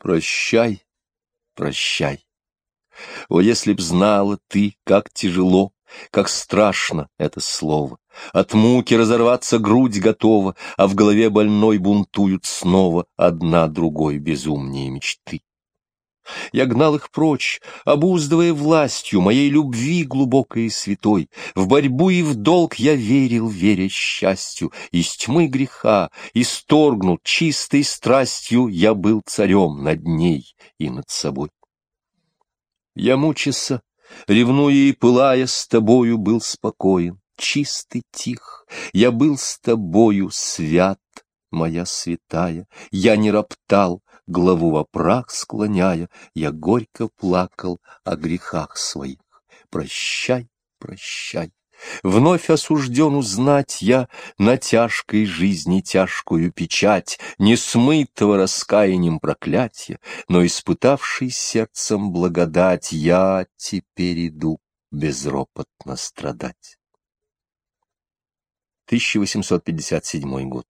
Прощай, прощай. О, если б знала ты, как тяжело, как страшно это слово. От муки разорваться грудь готова, а в голове больной бунтуют снова одна другой безумнее мечты. Я гнал их прочь, обуздывая властью моей любви глубокой и святой. В борьбу и в долг я верил, веря счастью. Из тьмы греха, исторгнут чистой страстью, я был царем над ней и над собой. Я мучился, ревнуя и пылая, с тобою был спокоен, чистый, тих. Я был с тобою свят, моя святая. Я не роптал, главу во прах склоняя, я горько плакал о грехах своих. Прощай, прощай. Вновь осужден узнать я на тяжкой жизни тяжкую печать, не смытого раскаянием проклятия, но испытавший сердцем благодать, я теперь иду безропотно страдать. 1857 год.